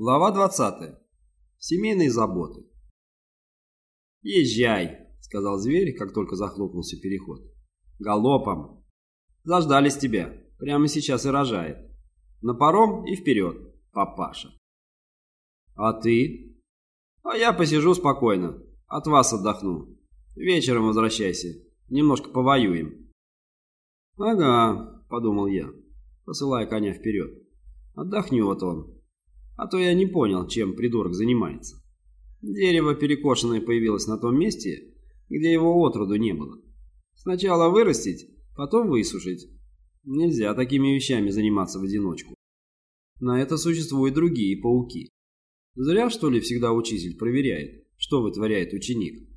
Глава 20. Семейные заботы. «Езжай», — сказал зверь, как только захлопнулся переход. «Галопом. Заждались тебя. Прямо сейчас и рожает. На паром и вперед, папаша». «А ты?» «А я посижу спокойно. От вас отдохну. Вечером возвращайся. Немножко повоюем». «Ага», — подумал я, посылая коня вперед. «Отдохнет он». А то я не понял, чем придурок занимается. Дерево перекошенное появилось на том месте, где его отроду не было. Сначала вырастить, потом высушить. Нельзя такими вещами заниматься в одиночку. На это существуют другие пауки. Зря, что ли, всегда учитель проверяет, что вытворяет ученик.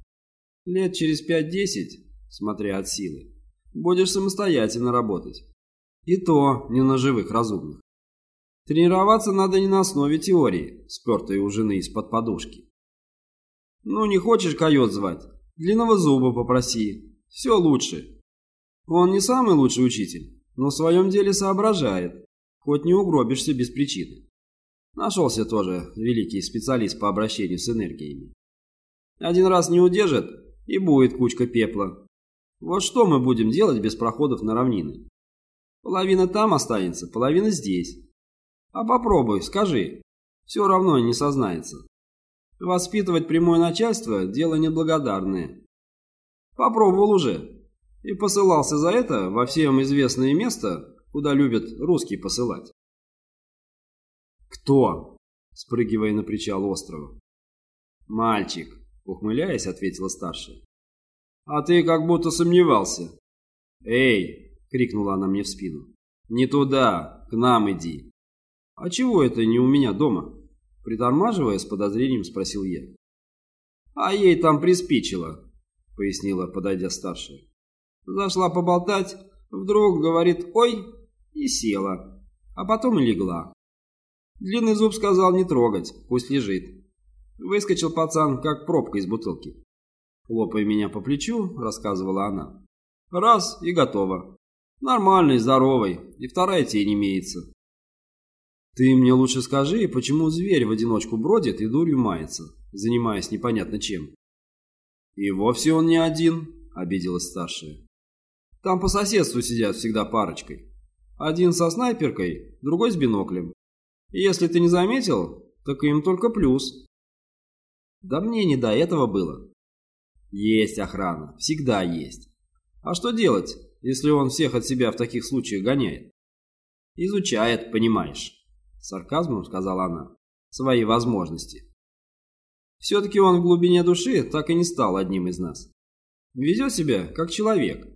Лет через 5-10, смотря от силы, будешь самостоятельно работать. И то не на живых разумных. Тренироваться надо не на основе теории, спертой у жены из-под подушки. Ну, не хочешь койот звать? Длинного зуба попроси. Все лучше. Он не самый лучший учитель, но в своем деле соображает, хоть не угробишься без причины. Нашелся тоже великий специалист по обращению с энергиями. Один раз не удержит, и будет кучка пепла. Вот что мы будем делать без проходов на равнины? Половина там останется, половина здесь. А попробуй, скажи. Все равно не сознается. Воспитывать прямое начальство – дело неблагодарное. Попробовал уже. И посылался за это во всем известное место, куда любят русские посылать. «Кто?» – спрыгивая на причал острова. «Мальчик», – ухмыляясь, ответила старшая. «А ты как будто сомневался». «Эй!» – крикнула она мне в спину. «Не туда, к нам иди». «А чего это не у меня дома?» Притормаживая, с подозрением спросил я. «А ей там приспичило», — пояснила, подойдя старшая. Зашла поболтать, вдруг говорит «Ой!» и села, а потом и легла. Длинный зуб сказал не трогать, пусть лежит. Выскочил пацан, как пробка из бутылки. Хлопая меня по плечу, рассказывала она. Раз и готово. Нормальный, здоровый, и вторая тень имеется. Ты мне лучше скажи, почему зверь в одиночку бродит и дурью мается, занимаясь непонятно чем. И вовсе он не один, обиделась старшая. Там по соседству сидят всегда парочкой. Один со снайперкой, другой с биноклем. И если ты не заметил, так им только плюс. Да мне не до этого было. Есть охрана, всегда есть. А что делать, если он всех от себя в таких случаях гоняет? Изучает, понимаешь сарказмом сказала она, свои возможности. Все-таки он в глубине души так и не стал одним из нас. Везет себя как человек.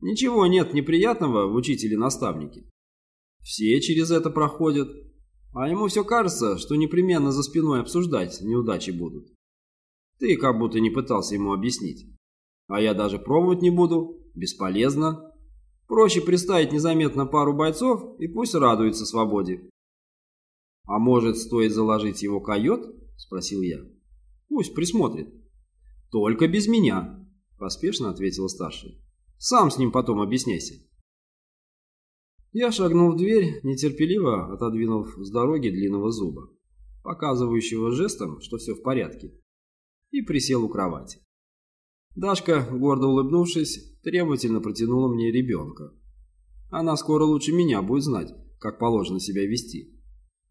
Ничего нет неприятного в учителе-наставнике. Все через это проходят, а ему все кажется, что непременно за спиной обсуждать неудачи будут. Ты как будто не пытался ему объяснить. А я даже пробовать не буду, бесполезно. Проще приставить незаметно пару бойцов и пусть радуется свободе. «А может, стоит заложить его койот?» – спросил я. «Пусть присмотрит». «Только без меня», – поспешно ответила старшая. «Сам с ним потом объясняйся». Я шагнул в дверь, нетерпеливо отодвинув с дороги длинного зуба, показывающего жестом, что все в порядке, и присел у кровати. Дашка, гордо улыбнувшись, требовательно протянула мне ребенка. Она скоро лучше меня будет знать, как положено себя вести.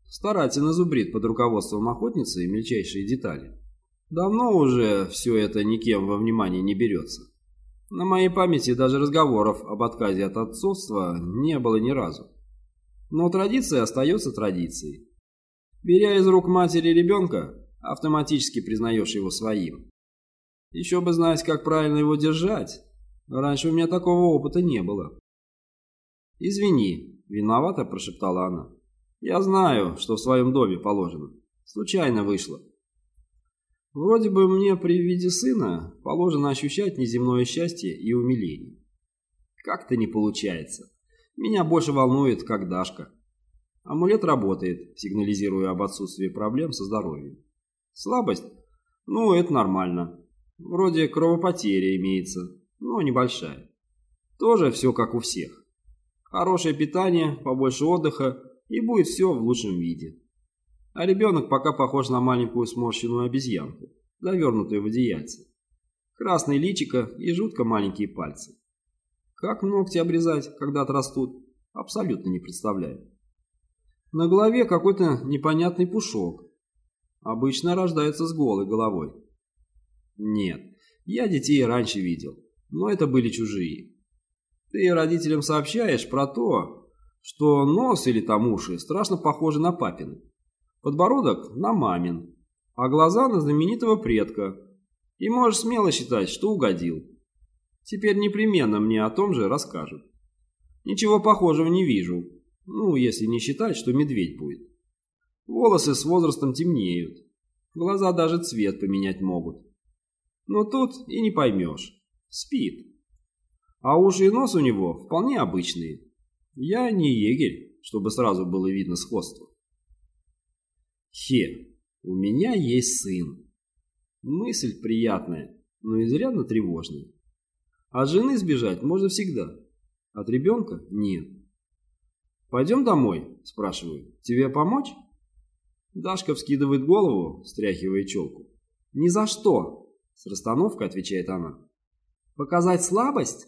Старательно зубрит под руководством охотницы и мельчайшие детали. Давно уже все это никем во внимание не берется. На моей памяти даже разговоров об отказе от отцовства не было ни разу. Но традиция остается традицией. Беря из рук матери ребенка, автоматически признаешь его своим. Еще бы знать, как правильно его держать. Раньше у меня такого опыта не было. «Извини», — виновато прошептала она. Я знаю, что в своем доме положено. Случайно вышло. Вроде бы мне при виде сына положено ощущать неземное счастье и умиление. Как-то не получается. Меня больше волнует, как Дашка. Амулет работает, сигнализируя об отсутствии проблем со здоровьем. Слабость? Ну, это нормально. Вроде кровопотеря имеется, но небольшая. Тоже все как у всех. Хорошее питание, побольше отдыха и будет все в лучшем виде. а ребенок пока похож на маленькую сморщенную обезьянку, завернутую в одеяльце. Красное личико и жутко маленькие пальцы. Как ногти обрезать, когда отрастут, абсолютно не представляю. На голове какой-то непонятный пушок. Обычно рождается с голой головой. Нет, я детей раньше видел, но это были чужие. Ты родителям сообщаешь про то, что нос или там уши страшно похожи на папины, подбородок на мамин, а глаза на знаменитого предка, и можешь смело считать, что угодил. Теперь непременно мне о том же расскажут. Ничего похожего не вижу, ну, если не считать, что медведь будет. Волосы с возрастом темнеют, глаза даже цвет поменять могут. Но тут и не поймешь. Спит. А уши и нос у него вполне обычные. Я не егерь, чтобы сразу было видно сходство. Хе, у меня есть сын. Мысль приятная, но изрядно тревожная. От жены сбежать можно всегда. От ребенка нет. «Пойдем домой?» – спрашиваю. «Тебе помочь?» Дашка вскидывает голову, стряхивая челку. «Ни за что!» – с расстановкой отвечает она. «Показать слабость?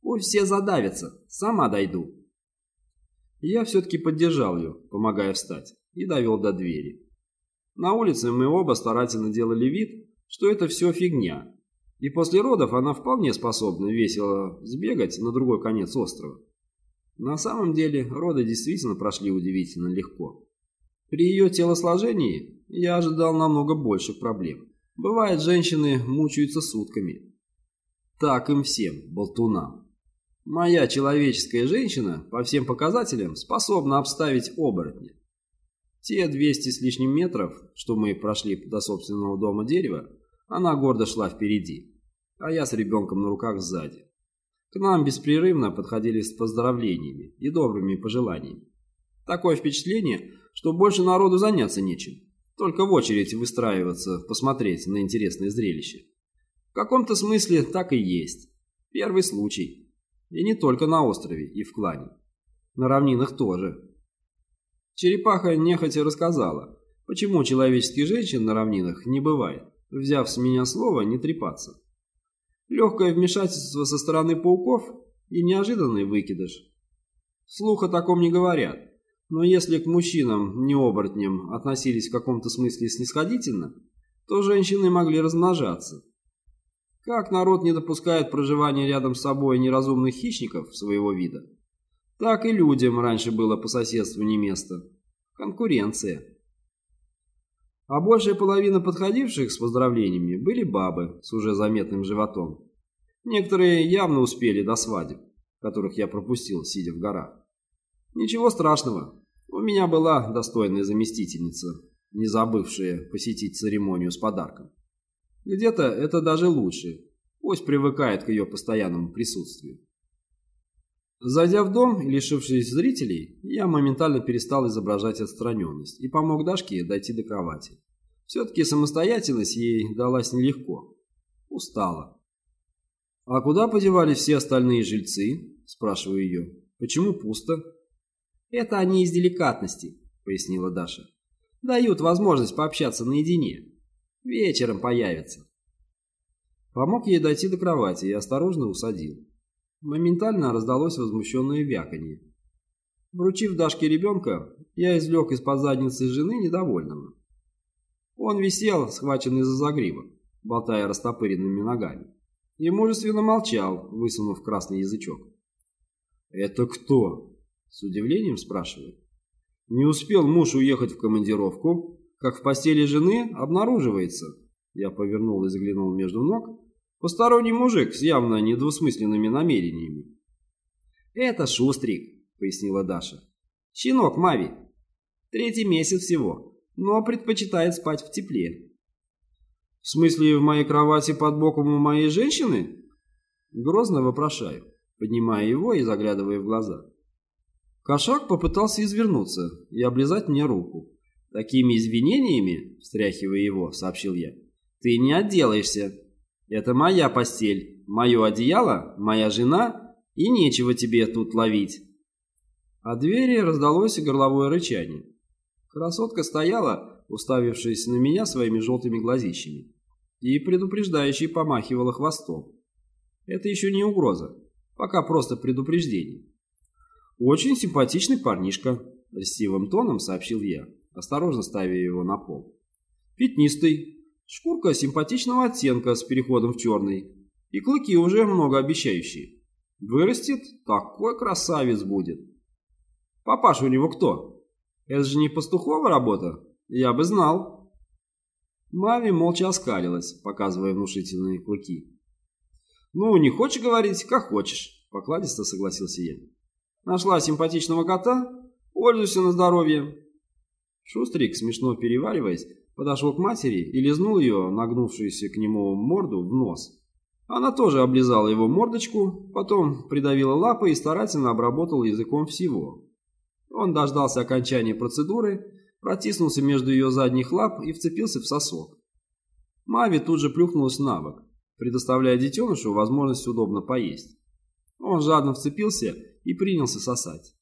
Пусть все задавятся, сама дойду». Я все-таки поддержал ее, помогая встать, и довел до двери. На улице мы оба старательно делали вид, что это все фигня, и после родов она вполне способна весело сбегать на другой конец острова. На самом деле, роды действительно прошли удивительно легко. При ее телосложении я ожидал намного больших проблем. Бывает, женщины мучаются сутками. Так им всем, болтунам. Моя человеческая женщина, по всем показателям, способна обставить оборотня. Те 200 с лишним метров, что мы прошли до собственного дома дерева, она гордо шла впереди, а я с ребенком на руках сзади. К нам беспрерывно подходили с поздравлениями и добрыми пожеланиями. Такое впечатление, что больше народу заняться нечем. Только в очередь выстраиваться, посмотреть на интересное зрелище. В каком-то смысле так и есть. Первый случай. И не только на острове и в клане. На равнинах тоже. Черепаха нехотя рассказала, почему человеческих женщин на равнинах не бывает, взяв с меня слово не трепаться. Легкое вмешательство со стороны пауков и неожиданный выкидыш. Слух о таком не говорят, но если к мужчинам, не оборотням, относились в каком-то смысле снисходительно, то женщины могли размножаться. Как народ не допускает проживания рядом с собой неразумных хищников своего вида, так и людям раньше было по соседству не место. Конкуренция. А большая половина подходивших с поздравлениями были бабы с уже заметным животом. Некоторые явно успели до свадеб, которых я пропустил, сидя в горах. Ничего страшного, у меня была достойная заместительница, не забывшая посетить церемонию с подарком. Где-то это даже лучше, пусть привыкает к ее постоянному присутствию. Зайдя в дом и лишившись зрителей, я моментально перестал изображать отстраненность и помог Дашке дойти до кровати. Все-таки самостоятельность ей далась нелегко. Устала. «А куда подевались все остальные жильцы?» – спрашиваю ее. «Почему пусто?» «Это они из деликатности», – пояснила Даша. «Дают возможность пообщаться наедине. Вечером появятся». Помог ей дойти до кровати и осторожно усадил. Моментально раздалось возмущенное вяканье. Вручив Дашке ребенка, я извлек из-под задницы жены недовольного. Он висел, схваченный за загривок, болтая растопыренными ногами, и мужественно молчал, высунув красный язычок. «Это кто?» – с удивлением спрашивает. «Не успел муж уехать в командировку, как в постели жены обнаруживается». Я повернул и заглянул между ног, Посторонний мужик с явно недвусмысленными намерениями. «Это Шустрик», — пояснила Даша. «Щенок Мави. Третий месяц всего, но предпочитает спать в тепле». «В смысле, в моей кровати под боком у моей женщины?» Грозно вопрошаю, поднимая его и заглядывая в глаза. Кошак попытался извернуться и облизать мне руку. «Такими извинениями, встряхивая его, сообщил я, ты не отделаешься. Это моя постель, мое одеяло, моя жена, и нечего тебе тут ловить. А двери раздалось горловое рычание. Красотка стояла, уставившись на меня своими желтыми глазищами, и предупреждающе помахивала хвостом. Это еще не угроза, пока просто предупреждение. «Очень симпатичный парнишка», — льстивым тоном сообщил я, осторожно ставя его на пол. «Пятнистый, шкурка симпатичного оттенка с переходом в черный, и клыки уже многообещающие. Вырастет, такой красавец будет. Папаша у него кто? Это же не пастухова работа? Я бы знал. Мави молча оскалилась, показывая внушительные клыки. «Ну, не хочешь говорить, как хочешь», — покладисто согласился я. «Нашла симпатичного кота? Пользуйся на здоровье». Шустрик, смешно перевариваясь, подошел к матери и лизнул ее, нагнувшуюся к нему морду, в нос. Она тоже облизала его мордочку, потом придавила лапы и старательно обработала языком всего. Он дождался окончания процедуры, протиснулся между ее задних лап и вцепился в сосок. Мави тут же плюхнулась на бок, предоставляя детенышу возможность удобно поесть. Он жадно вцепился и принялся сосать.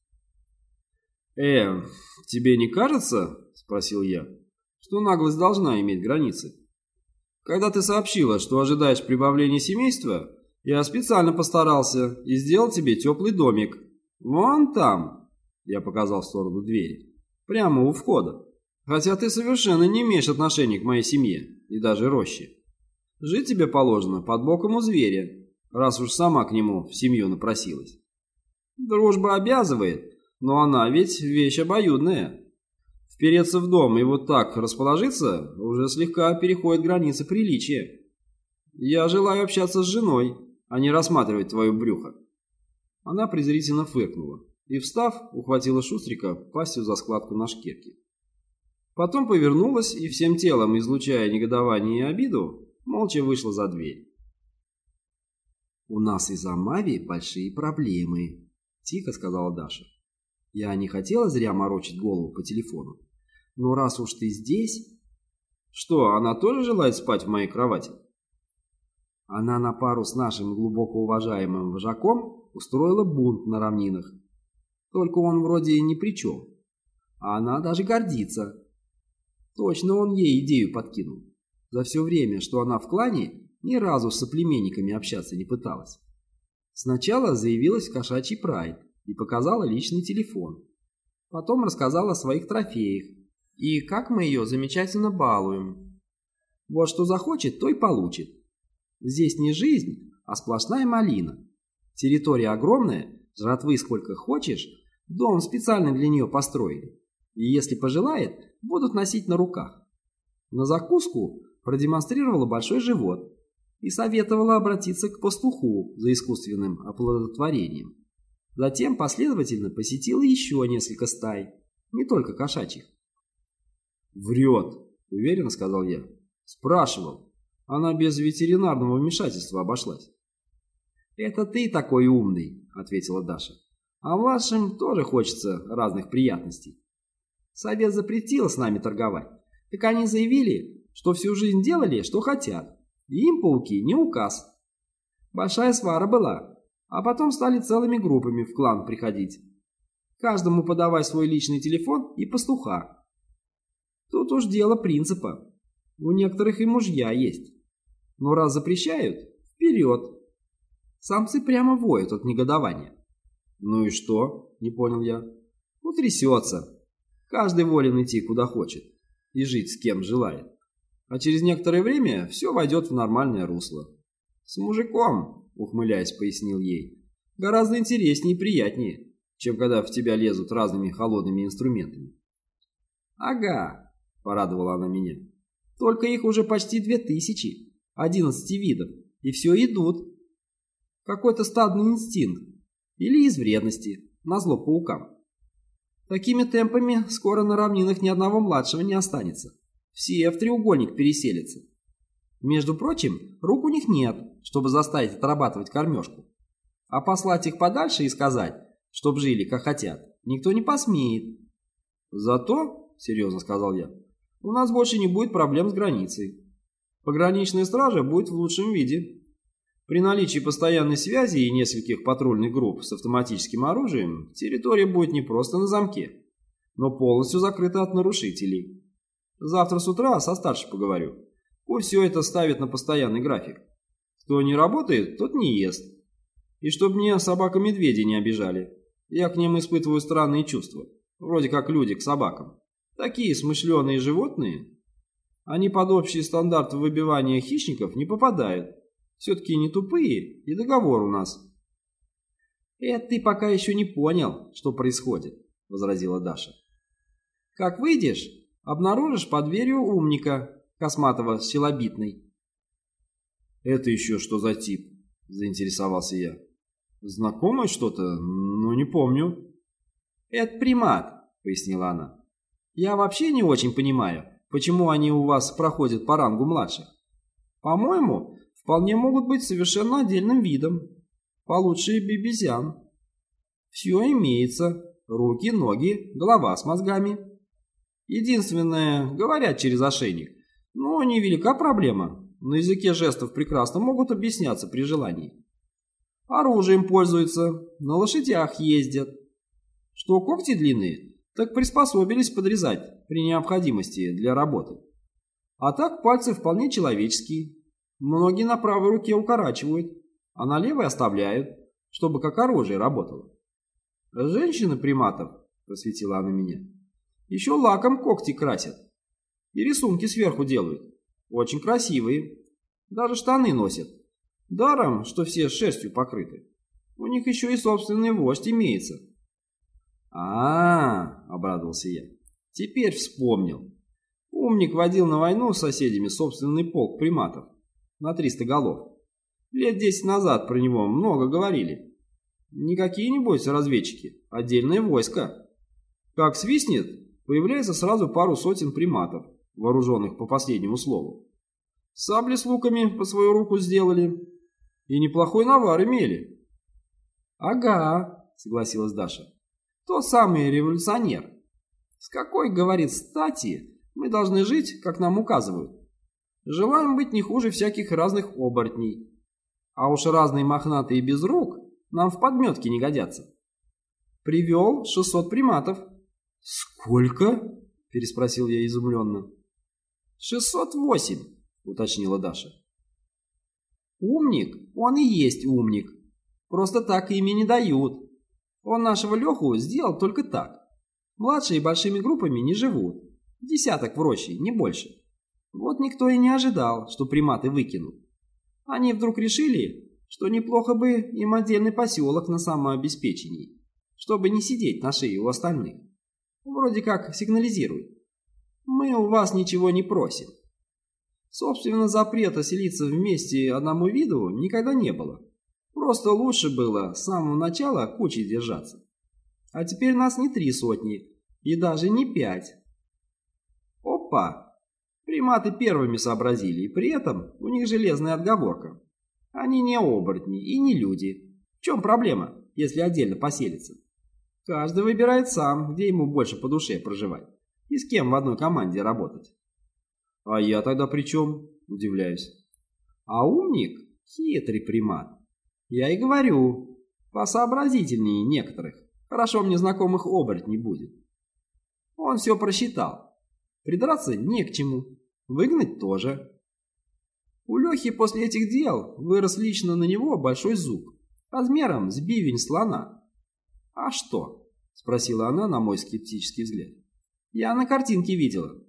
«Э, тебе не кажется, — спросил я, — что наглость должна иметь границы?» Когда ты сообщила, что ожидаешь прибавления семейства, я специально постарался и сделал тебе теплый домик. Вон там, я показал в сторону двери, прямо у входа. Хотя ты совершенно не имеешь отношения к моей семье и даже роще. Жить тебе положено под боком у зверя, раз уж сама к нему в семью напросилась. Дружба обязывает, но она ведь вещь обоюдная. Впереться в дом и вот так расположиться уже слегка переходит границы приличия. Я желаю общаться с женой, а не рассматривать твое брюхо. Она презрительно фыркнула и, встав, ухватила Шустрика пастью за складку на шкирке. Потом повернулась и всем телом, излучая негодование и обиду, молча вышла за дверь. «У нас из-за Мави большие проблемы», — тихо сказала Даша. «Я не хотела зря морочить голову по телефону. Но раз уж ты здесь... Что, она тоже желает спать в моей кровати? Она на пару с нашим глубоко уважаемым вожаком устроила бунт на равнинах. Только он вроде ни при чем. А она даже гордится. Точно он ей идею подкинул. За все время, что она в клане, ни разу с соплеменниками общаться не пыталась. Сначала заявилась кошачий прайд и показала личный телефон. Потом рассказала о своих трофеях и как мы ее замечательно балуем. Вот что захочет, то и получит. Здесь не жизнь, а сплошная малина. Территория огромная, жратвы сколько хочешь, дом специально для нее построили. И если пожелает, будут носить на руках. На закуску продемонстрировала большой живот и советовала обратиться к пастуху за искусственным оплодотворением. Затем последовательно посетила еще несколько стай, не только кошачьих. «Врет», — уверенно сказал я. «Спрашивал. Она без ветеринарного вмешательства обошлась». «Это ты такой умный», — ответила Даша. «А вашим тоже хочется разных приятностей. Совет запретил с нами торговать. Так они заявили, что всю жизнь делали, что хотят. И им пауки не указ. Большая свара была, а потом стали целыми группами в клан приходить. Каждому подавай свой личный телефон и пастуха. Тут уж дело принципа. У некоторых и мужья есть. Но раз запрещают, вперед. Самцы прямо воют от негодования. Ну и что? Не понял я. Утрясется. Каждый волен идти куда хочет. И жить с кем желает. А через некоторое время все войдет в нормальное русло. С мужиком, ухмыляясь, пояснил ей, гораздо интереснее и приятнее, чем когда в тебя лезут разными холодными инструментами. Ага, — порадовала она меня. «Только их уже почти две тысячи, одиннадцати видов, и все идут. Какой-то стадный инстинкт. Или из вредности, назло паукам. Такими темпами скоро на равнинах ни одного младшего не останется. Все в треугольник переселятся. Между прочим, рук у них нет, чтобы заставить отрабатывать кормежку. А послать их подальше и сказать, чтоб жили как хотят, никто не посмеет. Зато, серьезно сказал я, у нас больше не будет проблем с границей. Пограничная стража будет в лучшем виде. При наличии постоянной связи и нескольких патрульных групп с автоматическим оружием территория будет не просто на замке, но полностью закрыто от нарушителей. Завтра с утра со старшей поговорю. Пусть все это ставит на постоянный график. Кто не работает, тот не ест. И чтобы мне собака-медведи не обижали. Я к ним испытываю странные чувства. Вроде как люди к собакам. Такие смышленые животные. Они под общие стандарты выбивания хищников не попадают. Все-таки не тупые, и договор у нас. «Это ты пока еще не понял, что происходит», — возразила Даша. «Как выйдешь, обнаружишь под дверью умника, косматого с челобитной». «Это еще что за тип?» — заинтересовался я. «Знакомое что-то, но не помню». «Это примат», — пояснила она. «Я вообще не очень понимаю, почему они у вас проходят по рангу младших. По-моему, вполне могут быть совершенно отдельным видом, получше бибизян. Все имеется, руки, ноги, голова с мозгами. Единственное, говорят через ошейник, но невелика проблема, на языке жестов прекрасно могут объясняться при желании. Оружием пользуются, на лошадях ездят. Что когти длинные, так приспособились подрезать при необходимости для работы. А так пальцы вполне человеческие. Многие на правой руке укорачивают, а на левой оставляют, чтобы как оружие работало. Женщины приматов, просветила она меня, еще лаком когти красят. И рисунки сверху делают. Очень красивые. Даже штаны носят. Даром, что все шерстью покрыты. У них еще и собственный вождь имеется. а, -а, -а обрадовался я. Теперь вспомнил. Умник водил на войну с соседями собственный полк приматов. На 300 голов. Лет 10 назад про него много говорили. Не какие-нибудь разведчики, отдельное войско. Как свистнет, появляется сразу пару сотен приматов, вооруженных по последнему слову. Сабли с луками по свою руку сделали. И неплохой навар имели. «Ага», — согласилась Даша. «Тот самый революционер. С какой, говорит, стати мы должны жить, как нам указывают? Желаем быть не хуже всяких разных оборотней. А уж разные мохнатые без рук нам в подметке не годятся. Привел 600 приматов». «Сколько?» — переспросил я изумленно. «Шестьсот восемь», — уточнила Даша. «Умник, он и есть умник. Просто так ими не дают. Он нашего Леху сделал только так. Младшие большими группами не живут. Десяток в роще, не больше. Вот никто и не ожидал, что приматы выкинут. Они вдруг решили, что неплохо бы им отдельный поселок на самообеспечении, чтобы не сидеть на шее у остальных. Вроде как сигнализирует. Мы у вас ничего не просим. Собственно, запрета селиться вместе одному виду никогда не было. Просто лучше было с самого начала кучей держаться. А теперь нас не три сотни, и даже не пять. Опа! Приматы первыми сообразили, и при этом у них железная отговорка. Они не оборотни и не люди. В чем проблема, если отдельно поселиться? Каждый выбирает сам, где ему больше по душе проживать и с кем в одной команде работать. А я тогда при чем? Удивляюсь. А умник – хитрый примат. Я и говорю, посообразительнее некоторых, хорошо мне знакомых оборотней будет. Он все просчитал. Придраться не к чему, выгнать тоже. У Лехи после этих дел вырос лично на него большой зуб, размером с бивень слона. «А что?» – спросила она на мой скептический взгляд. Я на картинке видела.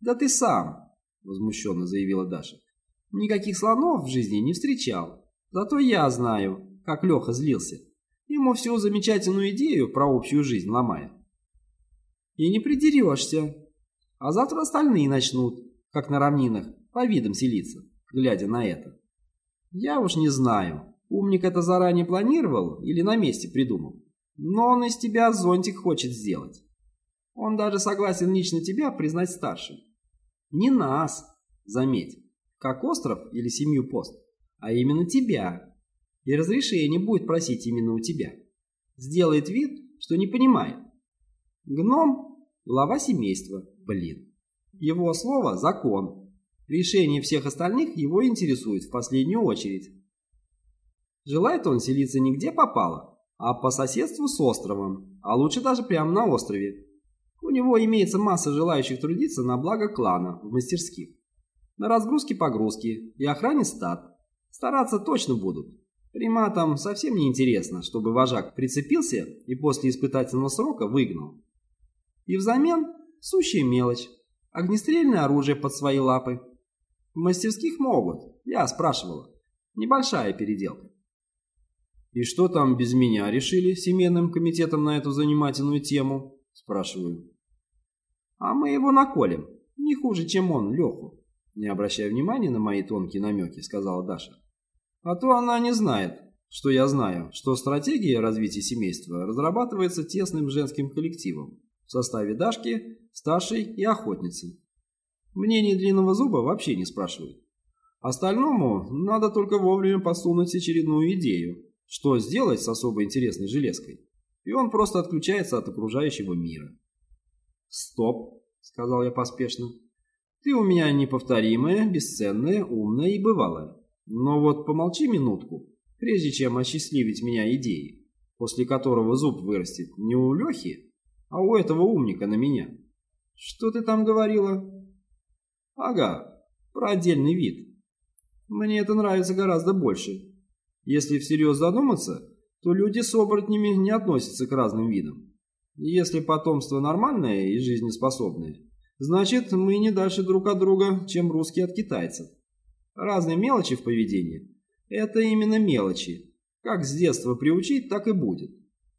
Да ты сам, возмущенно заявила Даша. Никаких слонов в жизни не встречал. Зато я знаю, как Леха злился. Ему всю замечательную идею про общую жизнь ломая. И не придерешься. А завтра остальные начнут, как на равнинах, по видам селиться, глядя на это. Я уж не знаю, умник это заранее планировал или на месте придумал. Но он из тебя зонтик хочет сделать. Он даже согласен лично тебя признать старшим. Не нас, заметь, как остров или семью пост, а именно тебя. И разрешение будет просить именно у тебя. Сделает вид, что не понимает. Гном – глава семейства, блин. Его слово – закон. Решение всех остальных его интересует в последнюю очередь. Желает он селиться нигде попало, а по соседству с островом, а лучше даже прямо на острове. Него имеется масса желающих трудиться на благо клана в мастерских. На разгрузке-погрузке и охране стад. Стараться точно будут. Приматам совсем не интересно, чтобы вожак прицепился и после испытательного срока выгнал. И взамен сущая мелочь. Огнестрельное оружие под свои лапы. В мастерских могут, я спрашивала. Небольшая переделка. «И что там без меня решили семейным комитетом на эту занимательную тему?» Спрашиваю. «А мы его наколем. Не хуже, чем он, Леху». Не обращая внимания на мои тонкие намеки, сказала Даша. «А то она не знает, что я знаю, что стратегия развития семейства разрабатывается тесным женским коллективом в составе Дашки, старшей и охотницы. Мнение длинного зуба вообще не спрашивают. Остальному надо только вовремя подсунуть очередную идею, что сделать с особо интересной железкой, и он просто отключается от окружающего мира. «Стоп», — сказал я поспешно. «Ты у меня неповторимая, бесценная, умная и бывалая. Но вот помолчи минутку, прежде чем осчастливить меня идеей, после которого зуб вырастет не у Лехи, а у этого умника на меня. Что ты там говорила?» «Ага, про отдельный вид. Мне это нравится гораздо больше. Если всерьез задуматься, то люди с оборотнями не относятся к разным видам. Если потомство нормальное и жизнеспособное, значит мы не дальше друг от друга, чем русские от китайцев. Разные мелочи в поведении – это именно мелочи. Как с детства приучить, так и будет.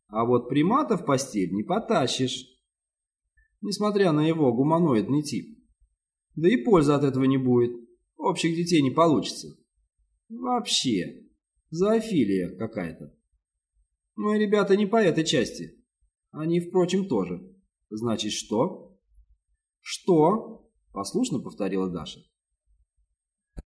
А вот примата в постель не потащишь. Несмотря на его гуманоидный тип. Да и пользы от этого не будет. Общих детей не получится. Вообще. Зоофилия какая-то. Мои ребята не по этой части. Они, впрочем, тоже. Значит, что? Что? Послушно повторила Даша.